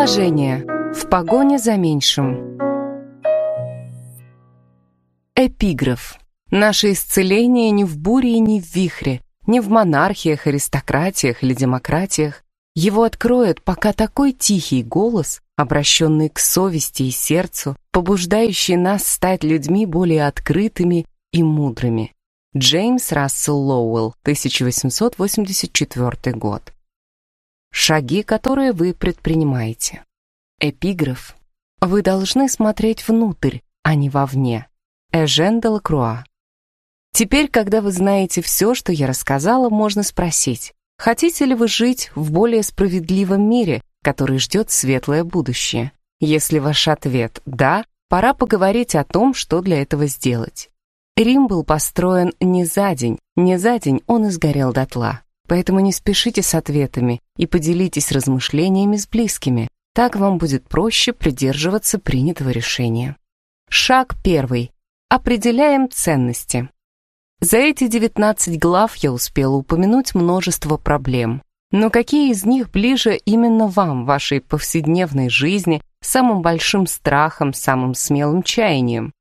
Приложение. В погоне за меньшим. Эпиграф. Наше исцеление не в буре и не в вихре, не в монархиях, аристократиях или демократиях. Его откроет пока такой тихий голос, обращенный к совести и сердцу, побуждающий нас стать людьми более открытыми и мудрыми. Джеймс Рассел Лоуэлл, 1884 год. Шаги, которые вы предпринимаете. Эпиграф. Вы должны смотреть внутрь, а не вовне. Эжен де Лакруа. Теперь, когда вы знаете все, что я рассказала, можно спросить, хотите ли вы жить в более справедливом мире, который ждет светлое будущее? Если ваш ответ «да», пора поговорить о том, что для этого сделать. Рим был построен не за день, не за день он изгорел дотла. Поэтому не спешите с ответами и поделитесь размышлениями с близкими. Так вам будет проще придерживаться принятого решения. Шаг первый. Определяем ценности. За эти 19 глав я успела упомянуть множество проблем. Но какие из них ближе именно вам, вашей повседневной жизни, самым большим страхом, самым смелым чаянием?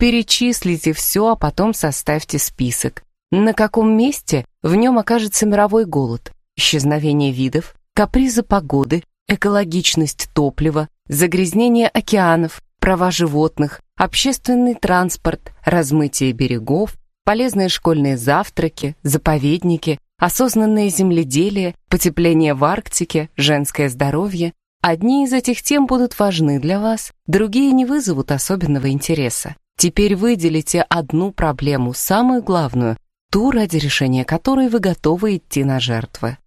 Перечислите все, а потом составьте список. На каком месте в нем окажется мировой голод, исчезновение видов, капризы погоды, экологичность топлива, загрязнение океанов, права животных, общественный транспорт, размытие берегов, полезные школьные завтраки, заповедники, осознанное земледелие, потепление в Арктике, женское здоровье. Одни из этих тем будут важны для вас, другие не вызовут особенного интереса. Теперь выделите одну проблему, самую главную, ту, ради решения которой вы готовы идти на жертвы.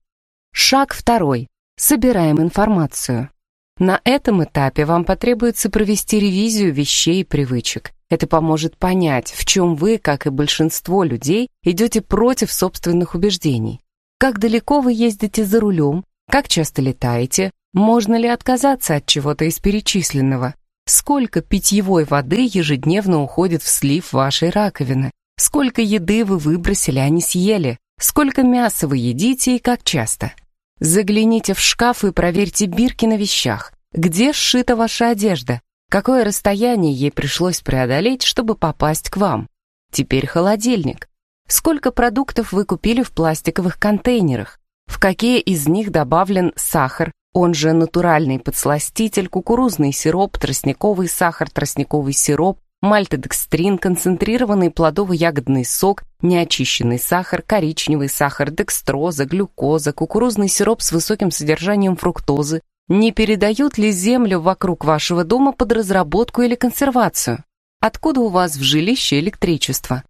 Шаг второй. Собираем информацию. На этом этапе вам потребуется провести ревизию вещей и привычек. Это поможет понять, в чем вы, как и большинство людей, идете против собственных убеждений. Как далеко вы ездите за рулем, как часто летаете, можно ли отказаться от чего-то из перечисленного, сколько питьевой воды ежедневно уходит в слив вашей раковины, сколько еды вы выбросили, а не съели, сколько мяса вы едите и как часто. Загляните в шкаф и проверьте бирки на вещах. Где сшита ваша одежда? Какое расстояние ей пришлось преодолеть, чтобы попасть к вам? Теперь холодильник. Сколько продуктов вы купили в пластиковых контейнерах? В какие из них добавлен сахар, он же натуральный подсластитель, кукурузный сироп, тростниковый сахар, тростниковый сироп, мальтодекстрин, концентрированный плодово-ягодный сок, неочищенный сахар, коричневый сахар, декстроза, глюкоза, кукурузный сироп с высоким содержанием фруктозы, не передают ли землю вокруг вашего дома под разработку или консервацию? Откуда у вас в жилище электричество?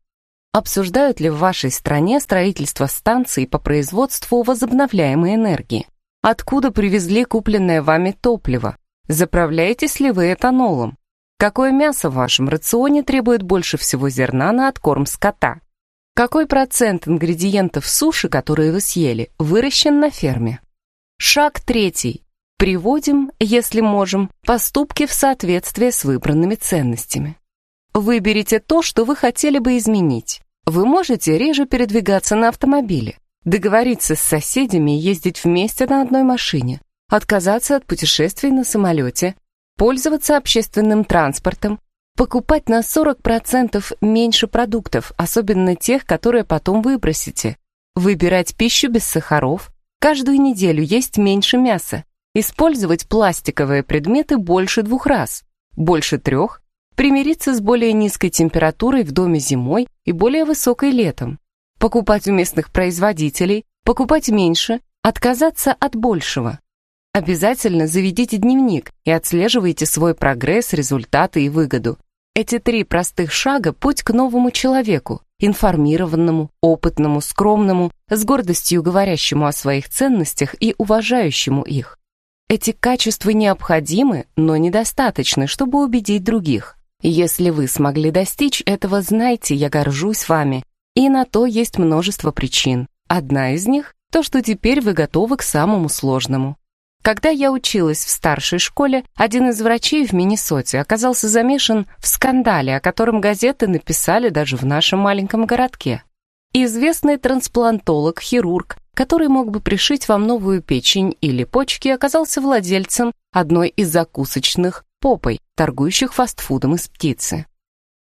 Обсуждают ли в вашей стране строительство станций по производству возобновляемой энергии? Откуда привезли купленное вами топливо? Заправляетесь ли вы этанолом? Какое мясо в вашем рационе требует больше всего зерна на откорм скота? Какой процент ингредиентов суши, которые вы съели, выращен на ферме? Шаг третий. Приводим, если можем, поступки в соответствие с выбранными ценностями. Выберите то, что вы хотели бы изменить. Вы можете реже передвигаться на автомобиле, договориться с соседями и ездить вместе на одной машине, отказаться от путешествий на самолете, пользоваться общественным транспортом, покупать на 40% меньше продуктов, особенно тех, которые потом выбросите, выбирать пищу без сахаров, каждую неделю есть меньше мяса, использовать пластиковые предметы больше двух раз, больше трех, примириться с более низкой температурой в доме зимой и более высокой летом, покупать у местных производителей, покупать меньше, отказаться от большего. Обязательно заведите дневник и отслеживайте свой прогресс, результаты и выгоду. Эти три простых шага – путь к новому человеку, информированному, опытному, скромному, с гордостью говорящему о своих ценностях и уважающему их. Эти качества необходимы, но недостаточны, чтобы убедить других. Если вы смогли достичь этого, знайте, я горжусь вами. И на то есть множество причин. Одна из них – то, что теперь вы готовы к самому сложному. Когда я училась в старшей школе, один из врачей в Миннесоте оказался замешан в скандале, о котором газеты написали даже в нашем маленьком городке. Известный трансплантолог, хирург, который мог бы пришить вам новую печень или почки, оказался владельцем одной из закусочных попой, торгующих фастфудом из птицы.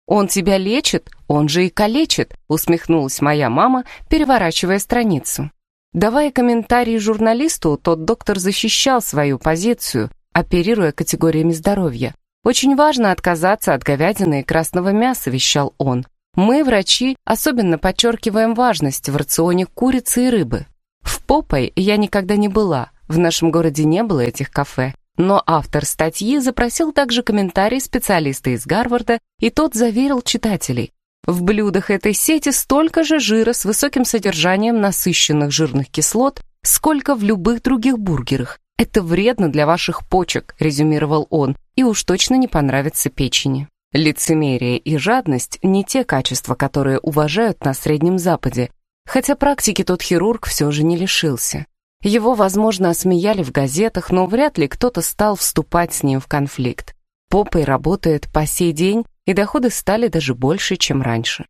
«Он тебя лечит, он же и калечит», усмехнулась моя мама, переворачивая страницу. Давая комментарии журналисту, тот доктор защищал свою позицию, оперируя категориями здоровья. «Очень важно отказаться от говядины и красного мяса», — вещал он. «Мы, врачи, особенно подчеркиваем важность в рационе курицы и рыбы. В Попой я никогда не была, в нашем городе не было этих кафе, но автор статьи запросил также комментарий специалиста из Гарварда, и тот заверил читателей. В блюдах этой сети столько же жира с высоким содержанием насыщенных жирных кислот, сколько в любых других бургерах. Это вредно для ваших почек, резюмировал он, и уж точно не понравится печени. Лицемерие и жадность – не те качества, которые уважают на Среднем Западе, хотя практики тот хирург все же не лишился. Его, возможно, осмеяли в газетах, но вряд ли кто-то стал вступать с ним в конфликт. Попой работает по сей день, и доходы стали даже больше, чем раньше.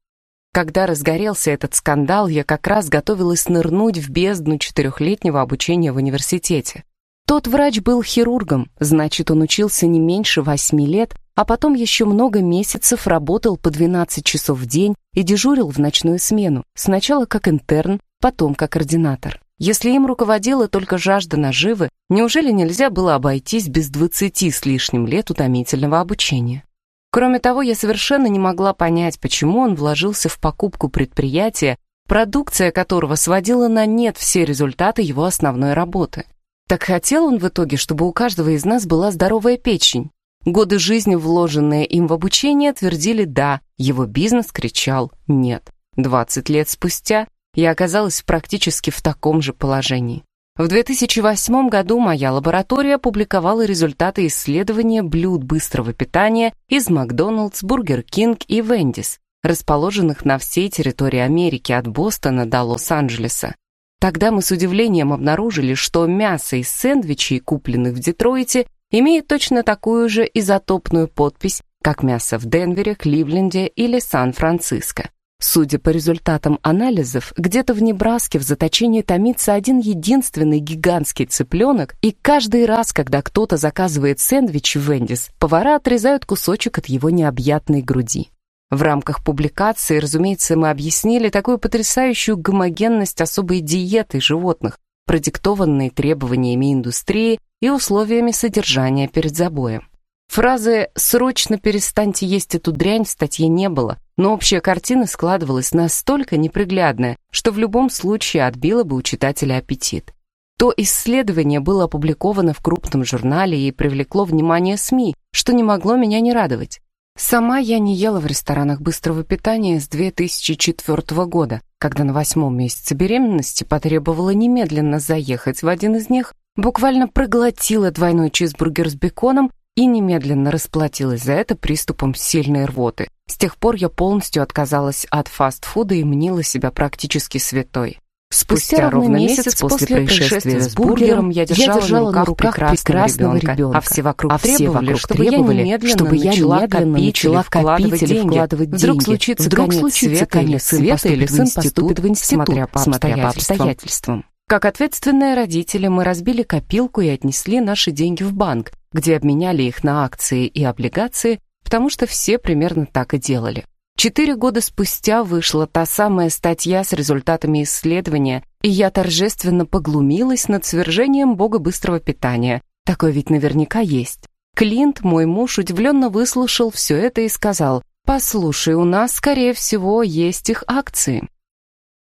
Когда разгорелся этот скандал, я как раз готовилась нырнуть в бездну четырехлетнего обучения в университете. Тот врач был хирургом, значит, он учился не меньше восьми лет, а потом еще много месяцев работал по 12 часов в день и дежурил в ночную смену, сначала как интерн, потом как ординатор. Если им руководила только жажда наживы, неужели нельзя было обойтись без двадцати с лишним лет утомительного обучения? Кроме того, я совершенно не могла понять, почему он вложился в покупку предприятия, продукция которого сводила на нет все результаты его основной работы. Так хотел он в итоге, чтобы у каждого из нас была здоровая печень. Годы жизни, вложенные им в обучение, твердили «да», его бизнес кричал «нет». 20 лет спустя я оказалась практически в таком же положении. В 2008 году моя лаборатория опубликовала результаты исследования блюд быстрого питания из Макдоналдс, Бургер Кинг и Вендис, расположенных на всей территории Америки от Бостона до Лос-Анджелеса. Тогда мы с удивлением обнаружили, что мясо из сэндвичей, купленных в Детройте, имеет точно такую же изотопную подпись, как мясо в Денвере, Кливленде или Сан-Франциско. Судя по результатам анализов, где-то в Небраске в заточении томится один единственный гигантский цыпленок, и каждый раз, когда кто-то заказывает сэндвич в Вендис, повара отрезают кусочек от его необъятной груди. В рамках публикации, разумеется, мы объяснили такую потрясающую гомогенность особой диеты животных, продиктованной требованиями индустрии и условиями содержания перед забоем. Фразы «срочно перестаньте есть эту дрянь» в статье не было, но общая картина складывалась настолько неприглядная, что в любом случае отбила бы у читателя аппетит. То исследование было опубликовано в крупном журнале и привлекло внимание СМИ, что не могло меня не радовать. Сама я не ела в ресторанах быстрого питания с 2004 года, когда на восьмом месяце беременности потребовала немедленно заехать в один из них, буквально проглотила двойной чизбургер с беконом и немедленно расплатилась за это приступом сильной рвоты. С тех пор я полностью отказалась от фастфуда и мнила себя практически святой. Спустя, ровно месяц после происшествия с бургером я держала, я держала на руках прекрасного, прекрасного ребенка, ребенка, а все вокруг, а все требовали, вокруг чтобы требовали, я немедленно чтобы я начала копить начала вкладывать деньги. вкладывать деньги. Вдруг случится Вдруг конец случится света, конец света, или сын поступит в институт, смотря по обстоятельствам. обстоятельствам. Как ответственные родители мы разбили копилку и отнесли наши деньги в банк, где обменяли их на акции и облигации, потому что все примерно так и делали. Четыре года спустя вышла та самая статья с результатами исследования, и я торжественно поглумилась над свержением бога быстрого питания. Такое ведь наверняка есть. Клинт, мой муж, удивленно выслушал все это и сказал, «Послушай, у нас, скорее всего, есть их акции».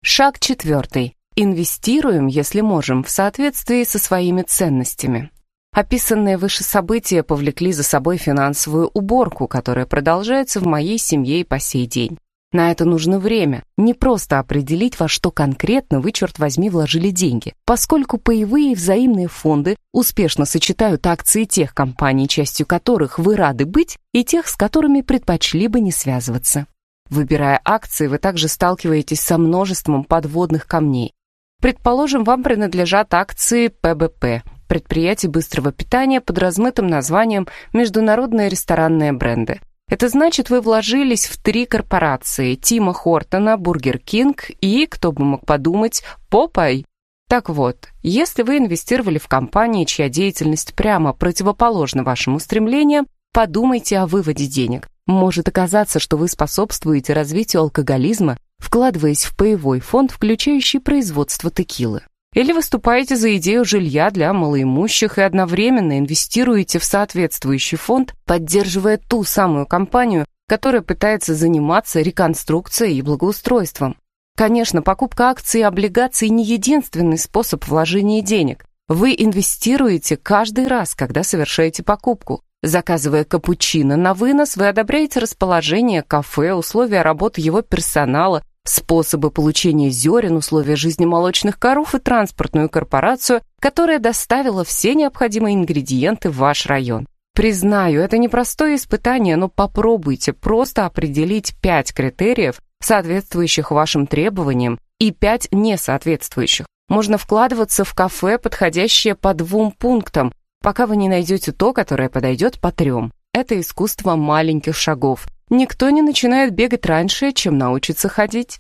Шаг четвертый. Инвестируем, если можем, в соответствии со своими ценностями. Описанные выше события повлекли за собой финансовую уборку, которая продолжается в моей семье и по сей день. На это нужно время, не просто определить, во что конкретно вы, черт возьми, вложили деньги, поскольку паевые и взаимные фонды успешно сочетают акции тех компаний, частью которых вы рады быть, и тех, с которыми предпочли бы не связываться. Выбирая акции, вы также сталкиваетесь со множеством подводных камней. Предположим, вам принадлежат акции ПБП, предприятий быстрого питания под размытым названием «Международные ресторанные бренды». Это значит, вы вложились в три корпорации – Тима Хортона, Бургер Кинг и, кто бы мог подумать, Попай. Так вот, если вы инвестировали в компании, чья деятельность прямо противоположна вашим устремлениям, подумайте о выводе денег. Может оказаться, что вы способствуете развитию алкоголизма, вкладываясь в паевой фонд, включающий производство текилы. Или выступаете за идею жилья для малоимущих и одновременно инвестируете в соответствующий фонд, поддерживая ту самую компанию, которая пытается заниматься реконструкцией и благоустройством. Конечно, покупка акций и облигаций не единственный способ вложения денег. Вы инвестируете каждый раз, когда совершаете покупку. Заказывая капучино на вынос, вы одобряете расположение кафе, условия работы его персонала, способы получения зерен, условия жизни молочных коров и транспортную корпорацию, которая доставила все необходимые ингредиенты в ваш район. Признаю, это непростое испытание, но попробуйте просто определить пять критериев, соответствующих вашим требованиям, и пять несоответствующих. Можно вкладываться в кафе, подходящее по двум пунктам, пока вы не найдете то, которое подойдет по трем. Это искусство маленьких шагов. Никто не начинает бегать раньше, чем научится ходить.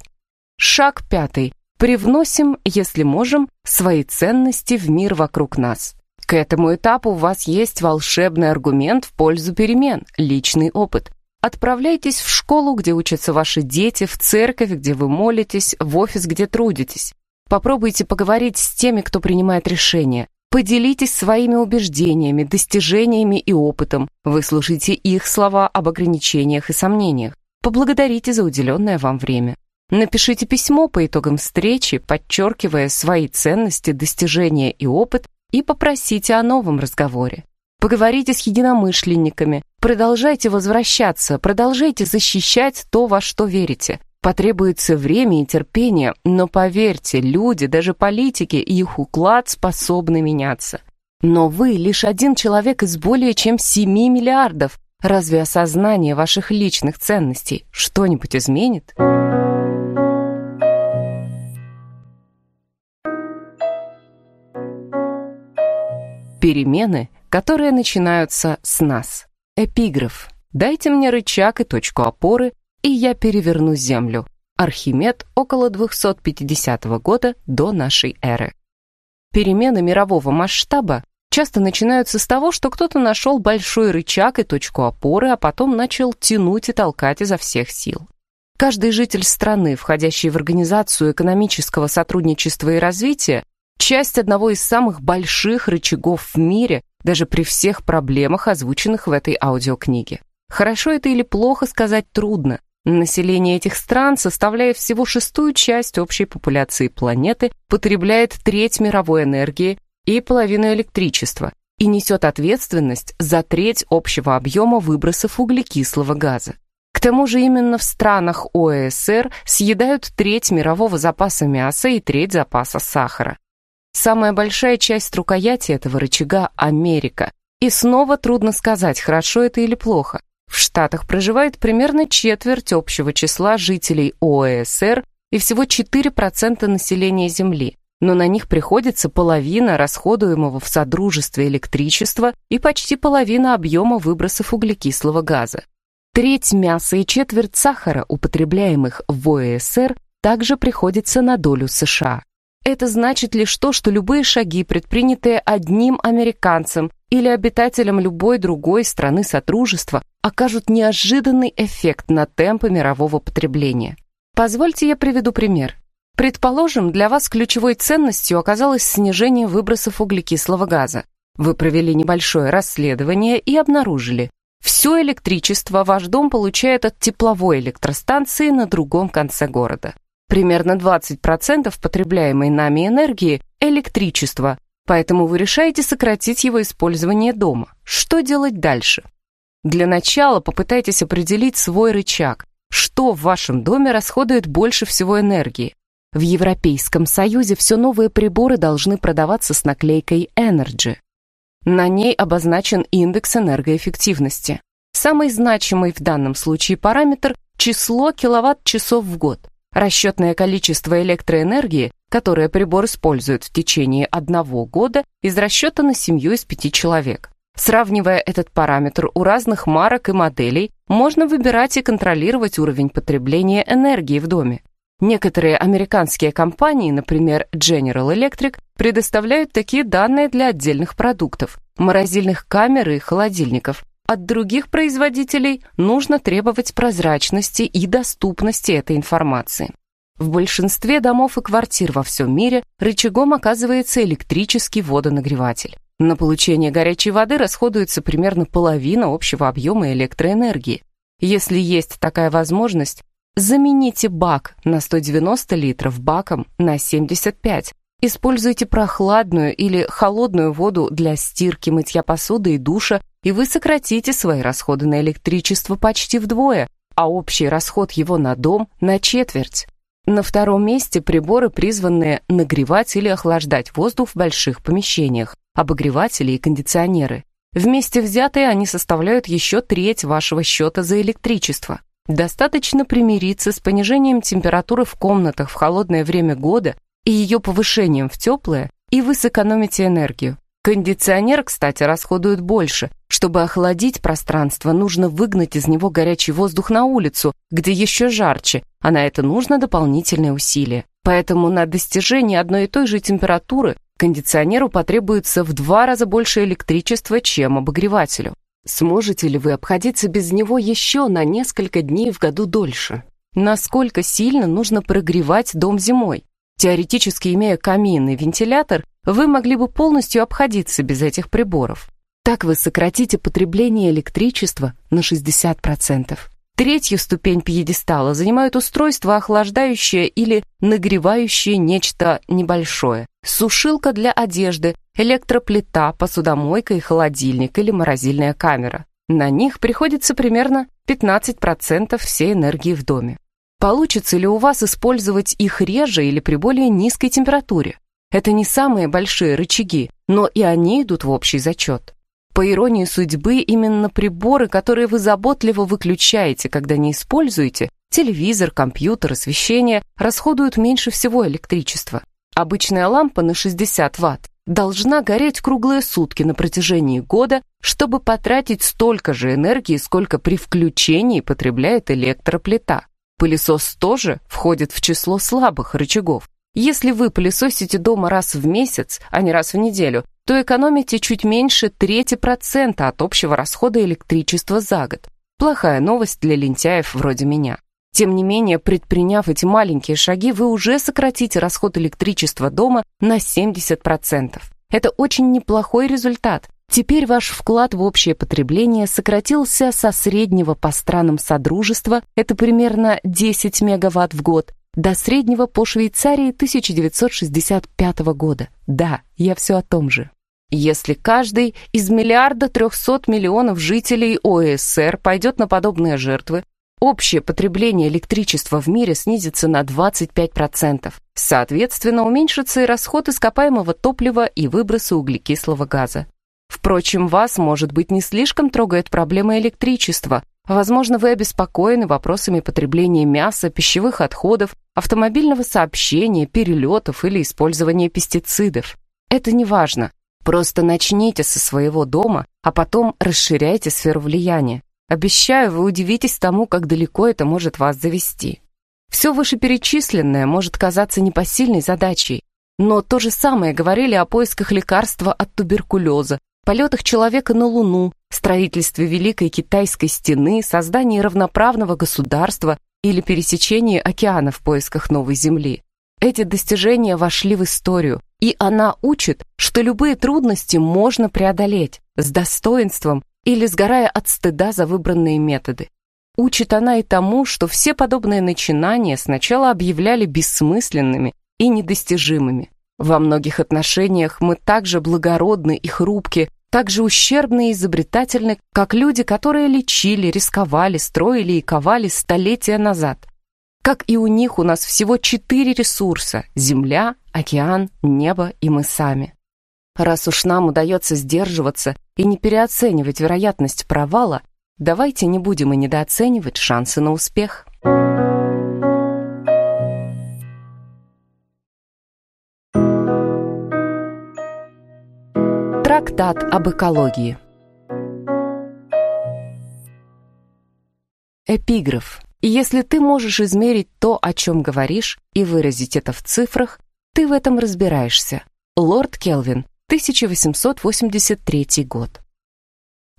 Шаг пятый. Привносим, если можем, свои ценности в мир вокруг нас. К этому этапу у вас есть волшебный аргумент в пользу перемен, личный опыт. Отправляйтесь в школу, где учатся ваши дети, в церковь, где вы молитесь, в офис, где трудитесь. Попробуйте поговорить с теми, кто принимает решения. Поделитесь своими убеждениями, достижениями и опытом. Выслушайте их слова об ограничениях и сомнениях. Поблагодарите за уделенное вам время. Напишите письмо по итогам встречи, подчеркивая свои ценности, достижения и опыт, и попросите о новом разговоре. Поговорите с единомышленниками, продолжайте возвращаться, продолжайте защищать то, во что верите. Потребуется время и терпение, но поверьте, люди, даже политики их уклад способны меняться. Но вы лишь один человек из более чем 7 миллиардов. Разве осознание ваших личных ценностей что-нибудь изменит? Перемены, которые начинаются с нас. Эпиграф. Дайте мне рычаг и точку опоры, и я переверну Землю. Архимед около 250 года до нашей эры. Перемены мирового масштаба часто начинаются с того, что кто-то нашел большой рычаг и точку опоры, а потом начал тянуть и толкать изо всех сил. Каждый житель страны, входящий в Организацию экономического сотрудничества и развития, часть одного из самых больших рычагов в мире, даже при всех проблемах, озвученных в этой аудиокниге. Хорошо это или плохо сказать трудно, Население этих стран, составляет всего шестую часть общей популяции планеты, потребляет треть мировой энергии и половину электричества и несет ответственность за треть общего объема выбросов углекислого газа. К тому же именно в странах ОСР съедают треть мирового запаса мяса и треть запаса сахара. Самая большая часть рукояти этого рычага – Америка. И снова трудно сказать, хорошо это или плохо. В Штатах проживает примерно четверть общего числа жителей ОСР и всего 4% населения Земли, но на них приходится половина расходуемого в Содружестве электричества и почти половина объема выбросов углекислого газа. Треть мяса и четверть сахара, употребляемых в ОСР, также приходится на долю США. Это значит лишь то, что любые шаги, предпринятые одним американцем или обитателем любой другой страны Содружества, окажут неожиданный эффект на темпы мирового потребления. Позвольте я приведу пример. Предположим, для вас ключевой ценностью оказалось снижение выбросов углекислого газа. Вы провели небольшое расследование и обнаружили, все электричество ваш дом получает от тепловой электростанции на другом конце города. Примерно 20% потребляемой нами энергии – электричество, поэтому вы решаете сократить его использование дома. Что делать дальше? Для начала попытайтесь определить свой рычаг. Что в вашем доме расходует больше всего энергии? В Европейском Союзе все новые приборы должны продаваться с наклейкой Energy. На ней обозначен индекс энергоэффективности. Самый значимый в данном случае параметр – число киловатт-часов в год. Расчетное количество электроэнергии, которое прибор использует в течение одного года, из расчета на семью из пяти человек. Сравнивая этот параметр у разных марок и моделей, можно выбирать и контролировать уровень потребления энергии в доме. Некоторые американские компании, например, General Electric, предоставляют такие данные для отдельных продуктов, морозильных камер и холодильников. От других производителей нужно требовать прозрачности и доступности этой информации. В большинстве домов и квартир во всем мире рычагом оказывается электрический водонагреватель. На получение горячей воды расходуется примерно половина общего объема электроэнергии. Если есть такая возможность, замените бак на 190 литров баком на 75. Используйте прохладную или холодную воду для стирки, мытья посуды и душа, и вы сократите свои расходы на электричество почти вдвое, а общий расход его на дом на четверть. На втором месте приборы, призванные нагревать или охлаждать воздух в больших помещениях, обогреватели и кондиционеры. Вместе взятые они составляют еще треть вашего счета за электричество. Достаточно примириться с понижением температуры в комнатах в холодное время года и ее повышением в теплое, и вы сэкономите энергию. Кондиционер, кстати, расходует больше. Чтобы охладить пространство, нужно выгнать из него горячий воздух на улицу, где еще жарче, а на это нужно дополнительные усилия. Поэтому на достижение одной и той же температуры кондиционеру потребуется в два раза больше электричества, чем обогревателю. Сможете ли вы обходиться без него еще на несколько дней в году дольше? Насколько сильно нужно прогревать дом зимой? Теоретически, имея камин и вентилятор, вы могли бы полностью обходиться без этих приборов. Так вы сократите потребление электричества на 60%. Третью ступень пьедестала занимают устройства, охлаждающее или нагревающее нечто небольшое. Сушилка для одежды, электроплита, посудомойка и холодильник или морозильная камера. На них приходится примерно 15% всей энергии в доме. Получится ли у вас использовать их реже или при более низкой температуре? Это не самые большие рычаги, но и они идут в общий зачет. По иронии судьбы, именно приборы, которые вы заботливо выключаете, когда не используете, телевизор, компьютер, освещение, расходуют меньше всего электричества. Обычная лампа на 60 Вт должна гореть круглые сутки на протяжении года, чтобы потратить столько же энергии, сколько при включении потребляет электроплита. Пылесос тоже входит в число слабых рычагов. Если вы пылесосите дома раз в месяц, а не раз в неделю, то экономите чуть меньше трети процента от общего расхода электричества за год. Плохая новость для лентяев вроде меня. Тем не менее, предприняв эти маленькие шаги, вы уже сократите расход электричества дома на 70%. Это очень неплохой результат, Теперь ваш вклад в общее потребление сократился со среднего по странам Содружества, это примерно 10 мегаватт в год, до среднего по Швейцарии 1965 года. Да, я все о том же. Если каждый из миллиарда 300 миллионов жителей ОСР пойдет на подобные жертвы, общее потребление электричества в мире снизится на 25%. Соответственно, уменьшится и расход ископаемого топлива и выбросы углекислого газа. Впрочем, вас, может быть, не слишком трогает проблема электричества. Возможно, вы обеспокоены вопросами потребления мяса, пищевых отходов, автомобильного сообщения, перелетов или использования пестицидов. Это не важно. Просто начните со своего дома, а потом расширяйте сферу влияния. Обещаю, вы удивитесь тому, как далеко это может вас завести. Все вышеперечисленное может казаться непосильной задачей, но то же самое говорили о поисках лекарства от туберкулеза, полетах человека на Луну, строительстве Великой Китайской стены, создании равноправного государства или пересечении океана в поисках новой Земли. Эти достижения вошли в историю, и она учит, что любые трудности можно преодолеть с достоинством или сгорая от стыда за выбранные методы. Учит она и тому, что все подобные начинания сначала объявляли бессмысленными и недостижимыми. Во многих отношениях мы также благородны и хрупки, так же ущербны и изобретательны, как люди, которые лечили, рисковали, строили и ковали столетия назад. Как и у них, у нас всего четыре ресурса – земля, океан, небо и мы сами. Раз уж нам удается сдерживаться и не переоценивать вероятность провала, давайте не будем и недооценивать шансы на успех. Трактат об экологии. Эпиграф. Если ты можешь измерить то, о чем говоришь, и выразить это в цифрах, ты в этом разбираешься. Лорд Келвин, 1883 год.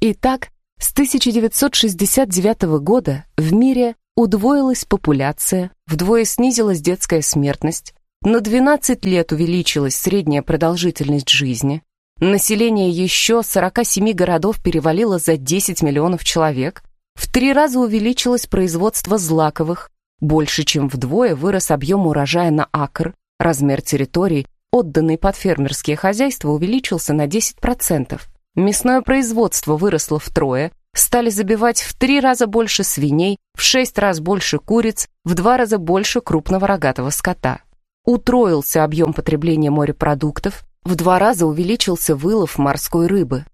Итак, с 1969 года в мире удвоилась популяция, вдвое снизилась детская смертность, на 12 лет увеличилась средняя продолжительность жизни, население еще 47 городов перевалило за 10 миллионов человек, в три раза увеличилось производство злаковых, больше чем вдвое вырос объем урожая на акр, размер территорий, отданный под фермерские хозяйства, увеличился на 10%. Мясное производство выросло втрое, стали забивать в три раза больше свиней, в шесть раз больше куриц, в два раза больше крупного рогатого скота. Утроился объем потребления морепродуктов, в два раза увеличился вылов морской рыбы.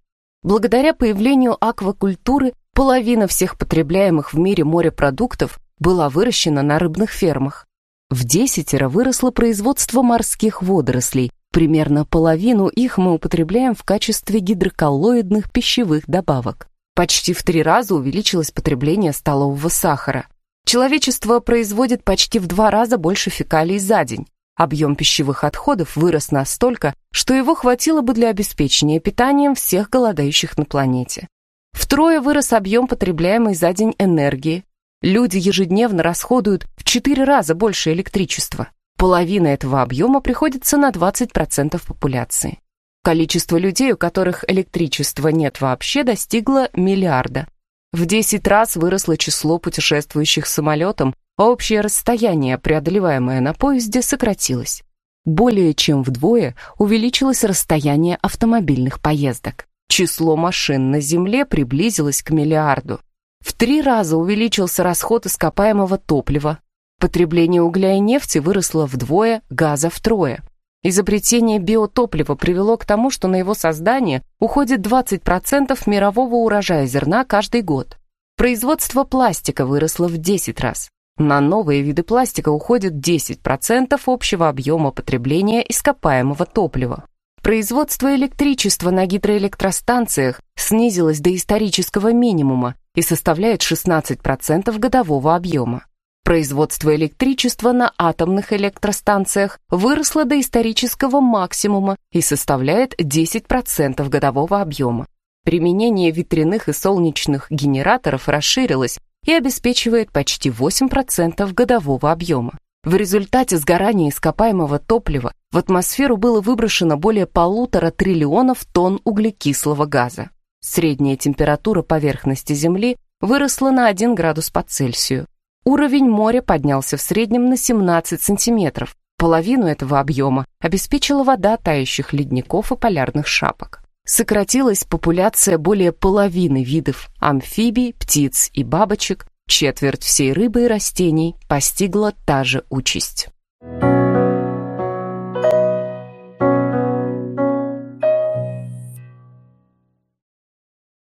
Благодаря появлению аквакультуры Половина всех потребляемых в мире морепродуктов была выращена на рыбных фермах. В десятеро выросло производство морских водорослей, примерно половину их мы употребляем в качестве гидроколлоидных пищевых добавок. Почти в три раза увеличилось потребление столового сахара. Человечество производит почти в два раза больше фекалий за день. Объем пищевых отходов вырос настолько, что его хватило бы для обеспечения питанием всех голодающих на планете. Втрое вырос объем потребляемой за день энергии. Люди ежедневно расходуют в 4 раза больше электричества. Половина этого объема приходится на 20% популяции. Количество людей, у которых электричества нет вообще, достигло миллиарда. В 10 раз выросло число путешествующих самолетом, общее расстояние, преодолеваемое на поезде, сократилось. Более чем вдвое увеличилось расстояние автомобильных поездок. Число машин на Земле приблизилось к миллиарду. В три раза увеличился расход ископаемого топлива. Потребление угля и нефти выросло вдвое, газа втрое. Изобретение биотоплива привело к тому, что на его создание уходит 20% мирового урожая зерна каждый год. Производство пластика выросло в 10 раз. На новые виды пластика уходит 10% общего объема потребления ископаемого топлива. Производство электричества на гидроэлектростанциях снизилось до исторического минимума и составляет 16% годового объема. Производство электричества на атомных электростанциях выросло до исторического максимума и составляет 10% годового объема. Применение ветряных и солнечных генераторов расширилось и обеспечивает почти 8% годового объема. В результате сгорания ископаемого топлива в атмосферу было выброшено более полутора триллионов тонн углекислого газа. Средняя температура поверхности Земли выросла на 1 градус по Цельсию. Уровень моря поднялся в среднем на 17 сантиметров. Половину этого объема обеспечила вода тающих ледников и полярных шапок. Сократилась популяция более половины видов амфибий, птиц и бабочек, Четверть всей рыбы и растений постигла та же участь.